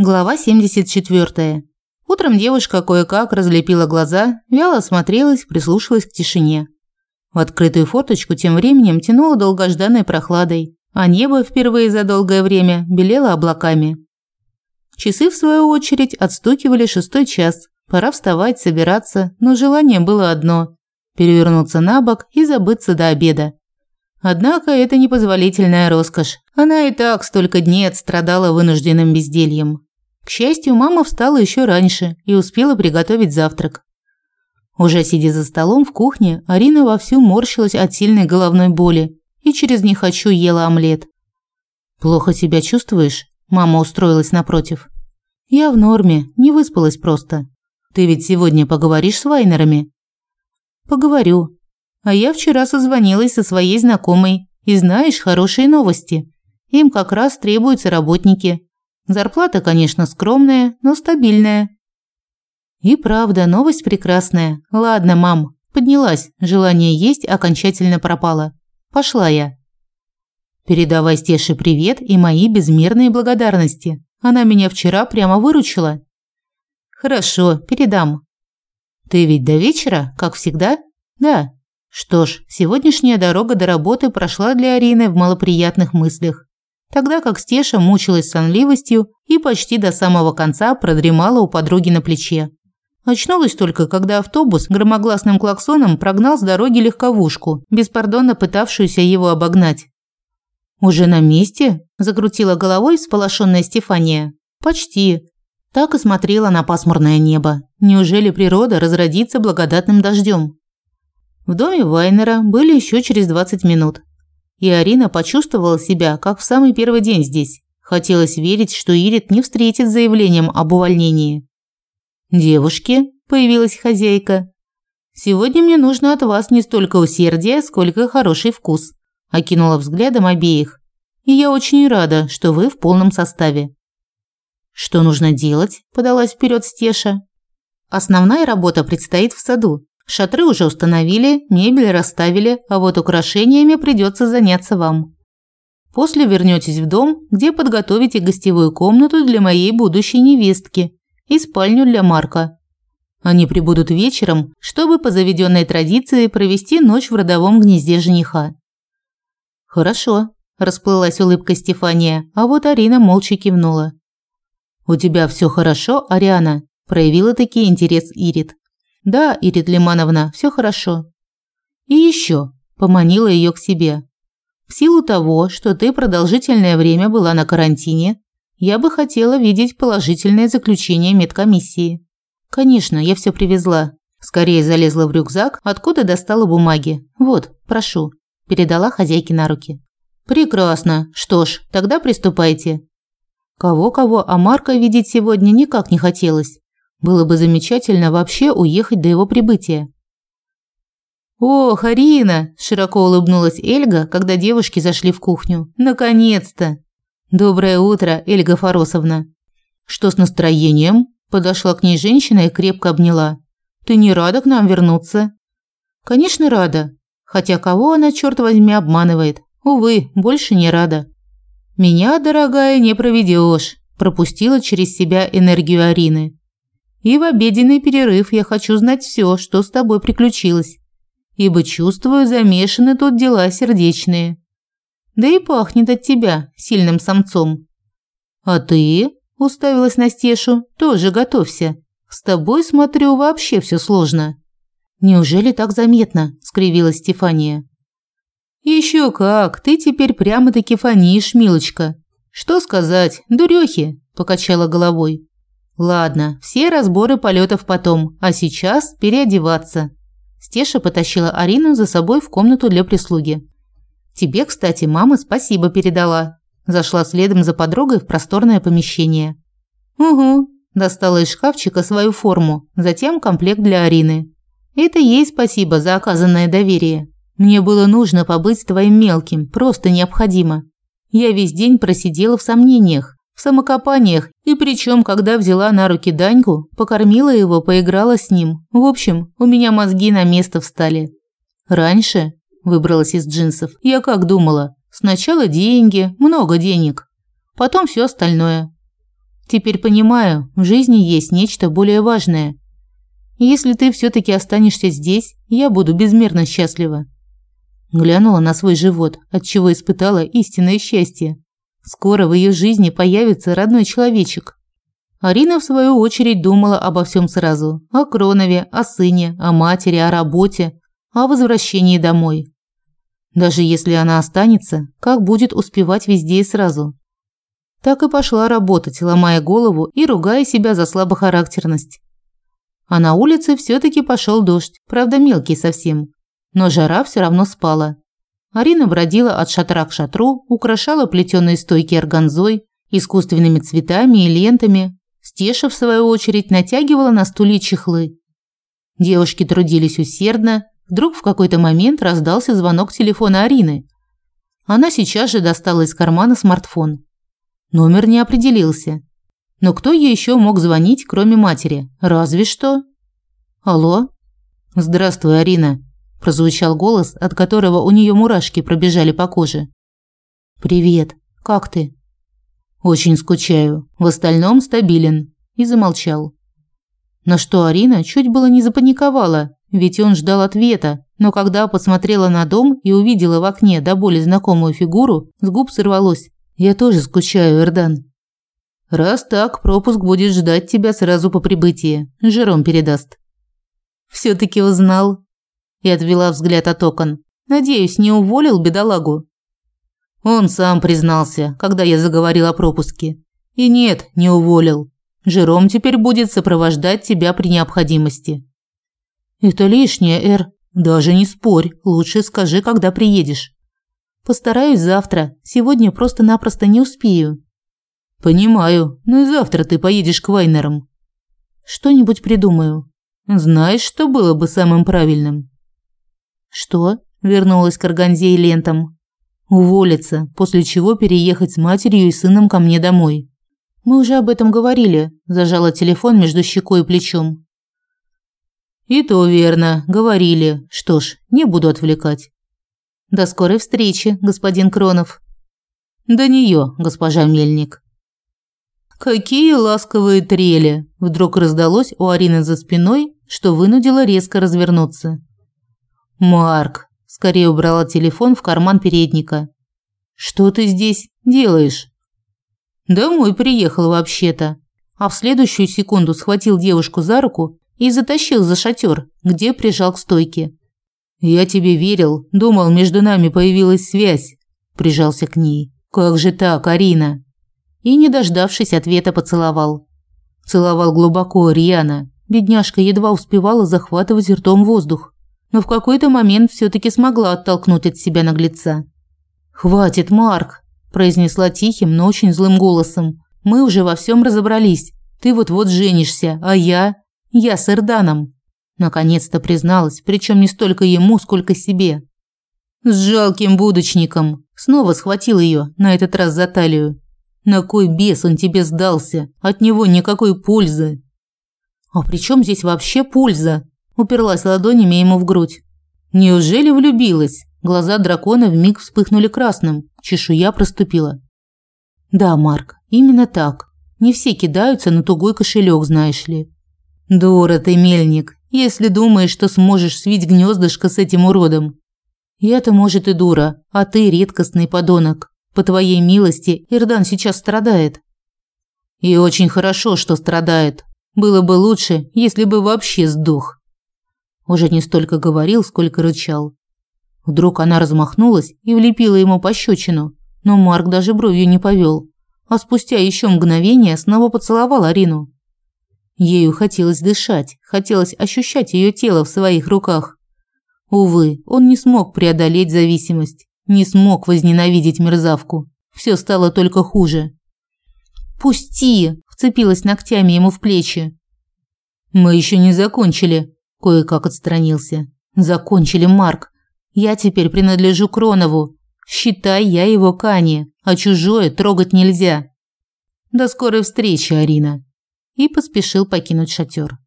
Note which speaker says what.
Speaker 1: Глава 74. Утром девушка кое-как разлепила глаза, вяло осмотрелась, прислушалась к тишине. В открытую форточку тем временем тянуло долгожданной прохладой, а небо впервые за долгое время белело облаками. Часы, в свою очередь, отстукивали шестой час. Пора вставать, собираться, но желание было одно – перевернуться на бок и забыться до обеда. Однако это непозволительная роскошь. Она и так столько дней отстрадала вынужденным бездельем. К счастью, мама встала еще раньше и успела приготовить завтрак. Уже сидя за столом в кухне, Арина вовсю морщилась от сильной головной боли и через «не хочу» ела омлет. «Плохо себя чувствуешь?» Мама устроилась напротив. «Я в норме, не выспалась просто. Ты ведь сегодня поговоришь с Вайнерами?» «Поговорю. А я вчера созвонилась со своей знакомой. И знаешь, хорошие новости. Им как раз требуются работники. Зарплата, конечно, скромная, но стабильная. И правда, новость прекрасная. Ладно, мам, поднялась. Желание есть окончательно пропало. Пошла я. Передавай Стеше привет и мои безмерные благодарности. Она меня вчера прямо выручила. Хорошо, передам. Ты ведь до вечера, как всегда? Да. Что ж, сегодняшняя дорога до работы прошла для Арины в малоприятных мыслях тогда как Стеша мучилась сонливостью и почти до самого конца продремала у подруги на плече. Очнулась только, когда автобус громогласным клаксоном прогнал с дороги легковушку, беспардонно пытавшуюся его обогнать. «Уже на месте?» – закрутила головой всполошенная Стефания. «Почти». Так и смотрела на пасмурное небо. Неужели природа разродится благодатным дождем? В доме Вайнера были еще через 20 минут. И Арина почувствовала себя, как в самый первый день здесь. Хотелось верить, что Ирит не встретит заявлением об увольнении. «Девушки», – появилась хозяйка, – «сегодня мне нужно от вас не столько усердия, сколько хороший вкус», – окинула взглядом обеих. «И я очень рада, что вы в полном составе». «Что нужно делать?» – подалась вперед Стеша. «Основная работа предстоит в саду. Шатры уже установили, мебель расставили, а вот украшениями придется заняться вам. После вернетесь в дом, где подготовите гостевую комнату для моей будущей невестки и спальню для Марка. Они прибудут вечером, чтобы по заведенной традиции провести ночь в родовом гнезде жениха. Хорошо, расплылась улыбка Стефания, а вот Арина молча кивнула. У тебя все хорошо, Ариана, проявила таки интерес Ирит. Да, Ирит Лимановна, все хорошо. И еще, поманила ее к себе. В силу того, что ты продолжительное время была на карантине, я бы хотела видеть положительное заключение медкомиссии. Конечно, я все привезла. Скорее залезла в рюкзак, откуда достала бумаги. Вот, прошу, передала хозяйке на руки. Прекрасно. Что ж, тогда приступайте. Кого-кого, а Марка видеть сегодня никак не хотелось. Было бы замечательно вообще уехать до его прибытия. «Ох, Арина!» – широко улыбнулась Эльга, когда девушки зашли в кухню. «Наконец-то!» «Доброе утро, Эльга Фаросовна!» «Что с настроением?» – подошла к ней женщина и крепко обняла. «Ты не рада к нам вернуться?» «Конечно, рада. Хотя кого она, черт возьми, обманывает? Увы, больше не рада». «Меня, дорогая, не проведешь», – пропустила через себя энергию Арины. И в обеденный перерыв я хочу знать все, что с тобой приключилось. Ибо чувствую, замешаны тут дела сердечные. Да и пахнет от тебя сильным самцом. А ты, уставилась на Стешу, тоже готовься. С тобой, смотрю, вообще все сложно. Неужели так заметно? скривилась Стефания. Еще как, ты теперь прямо-таки фонишь, милочка. Что сказать, дурехи, покачала головой. Ладно, все разборы полетов потом, а сейчас переодеваться. Стеша потащила Арину за собой в комнату для прислуги. Тебе, кстати, мама спасибо передала. Зашла следом за подругой в просторное помещение. Угу, достала из шкафчика свою форму, затем комплект для Арины. Это ей спасибо за оказанное доверие. Мне было нужно побыть с твоим мелким, просто необходимо. Я весь день просидела в сомнениях, в самокопаниях, и причем, когда взяла на руки Даньку, покормила его, поиграла с ним. В общем, у меня мозги на место встали. Раньше, выбралась из джинсов, я как думала, сначала деньги, много денег, потом все остальное. Теперь понимаю, в жизни есть нечто более важное. Если ты все таки останешься здесь, я буду безмерно счастлива. Глянула на свой живот, от чего испытала истинное счастье. Скоро в ее жизни появится родной человечек. Арина, в свою очередь, думала обо всем сразу. О Кронове, о сыне, о матери, о работе, о возвращении домой. Даже если она останется, как будет успевать везде и сразу? Так и пошла работать, ломая голову и ругая себя за слабохарактерность. А на улице все таки пошел дождь, правда мелкий совсем. Но жара все равно спала. Арина бродила от шатра к шатру, украшала плетеные стойки органзой, искусственными цветами и лентами. Стеша, в свою очередь, натягивала на стулья чехлы. Девушки трудились усердно. Вдруг в какой-то момент раздался звонок телефона Арины. Она сейчас же достала из кармана смартфон. Номер не определился. Но кто ей еще мог звонить, кроме матери? Разве что. Алло? Здравствуй, Арина, прозвучал голос, от которого у нее мурашки пробежали по коже. Привет. Как ты? Очень скучаю. В остальном стабилен. И замолчал. На что Арина чуть было не запаниковала, ведь он ждал ответа, но когда посмотрела на дом и увидела в окне до боли знакомую фигуру, с губ сорвалось: "Я тоже скучаю, Эрдан". Раз так, пропуск будет ждать тебя сразу по прибытии. Жером передаст. все таки узнал. И отвела взгляд от окон. Надеюсь, не уволил бедолагу. Он сам признался, когда я заговорил о пропуске. И нет, не уволил. Жером теперь будет сопровождать тебя при необходимости. Это лишнее, Эр. Даже не спорь, лучше скажи, когда приедешь. Постараюсь завтра. Сегодня просто-напросто не успею. Понимаю, но и завтра ты поедешь к Вайнерам. Что-нибудь придумаю. Знаешь, что было бы самым правильным? Что? Вернулась к Органзе и лентам. Уволиться, после чего переехать с матерью и сыном ко мне домой. Мы уже об этом говорили, зажала телефон между щекой и плечом. И то верно, говорили. Что ж, не буду отвлекать. До скорой встречи, господин Кронов. До нее, госпожа Мельник. Какие ласковые трели! Вдруг раздалось у Арины за спиной, что вынудило резко развернуться. Марк скорее убрала телефон в карман передника. Что ты здесь делаешь? Домой приехал вообще-то. А в следующую секунду схватил девушку за руку и затащил за шатер, где прижал к стойке. Я тебе верил, думал, между нами появилась связь, прижался к ней. Как же так, Арина? и, не дождавшись ответа, поцеловал. Целовал глубоко, рьяно. Бедняжка едва успевала захватывать ртом воздух, но в какой-то момент все таки смогла оттолкнуть от себя наглеца. "Хватит, Марк", произнесла тихим, но очень злым голосом. "Мы уже во всем разобрались. Ты вот-вот женишься, а я я с Эрданом". Наконец-то призналась, причем не столько ему, сколько себе. С жалким будочником. Снова схватил ее, на этот раз за талию. На кой бес он тебе сдался? От него никакой пользы. А при чем здесь вообще польза? Уперлась ладонями ему в грудь. Неужели влюбилась? Глаза дракона вмиг вспыхнули красным, чешуя проступила. Да, Марк, именно так. Не все кидаются на тугой кошелек, знаешь ли. Дура ты, мельник, если думаешь, что сможешь свить гнездышко с этим уродом. Я-то, может, и дура, а ты редкостный подонок. По твоей милости, Ирдан сейчас страдает. И очень хорошо, что страдает. Было бы лучше, если бы вообще сдох. Уже не столько говорил, сколько рычал. Вдруг она размахнулась и влепила ему пощечину, но Марк даже бровью не повел, а спустя еще мгновение снова поцеловал Арину. Ею хотелось дышать, хотелось ощущать ее тело в своих руках. Увы, он не смог преодолеть зависимость. Не смог возненавидеть мерзавку. Все стало только хуже. «Пусти!» – вцепилась ногтями ему в плечи. «Мы еще не закончили», – кое-как отстранился. «Закончили, Марк. Я теперь принадлежу Кронову. Считай, я его Кани, а чужое трогать нельзя». «До скорой встречи, Арина!» И поспешил покинуть шатер.